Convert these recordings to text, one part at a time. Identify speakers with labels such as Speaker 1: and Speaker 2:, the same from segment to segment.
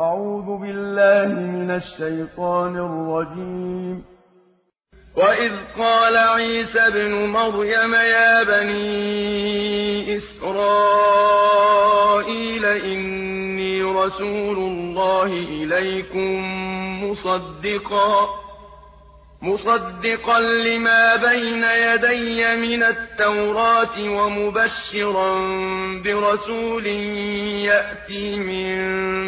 Speaker 1: أعوذ بالله من الشيطان الرجيم.
Speaker 2: وإذ قال عيسى ابن مريم يا بني إسرائيل إني رسول الله إليكم مصدقا مصدقا لما بين يدي من التوراة ومبشرا برسول يأتي من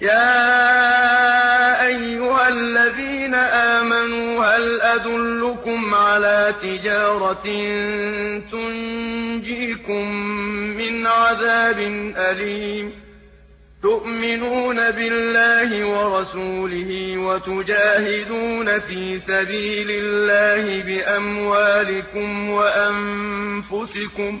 Speaker 2: يا أيها الذين آمنوا هل أدلكم على تجارة تنجيكم من عذاب أليم تؤمنون بالله ورسوله وتجاهدون في سبيل الله بأموالكم وأنفسكم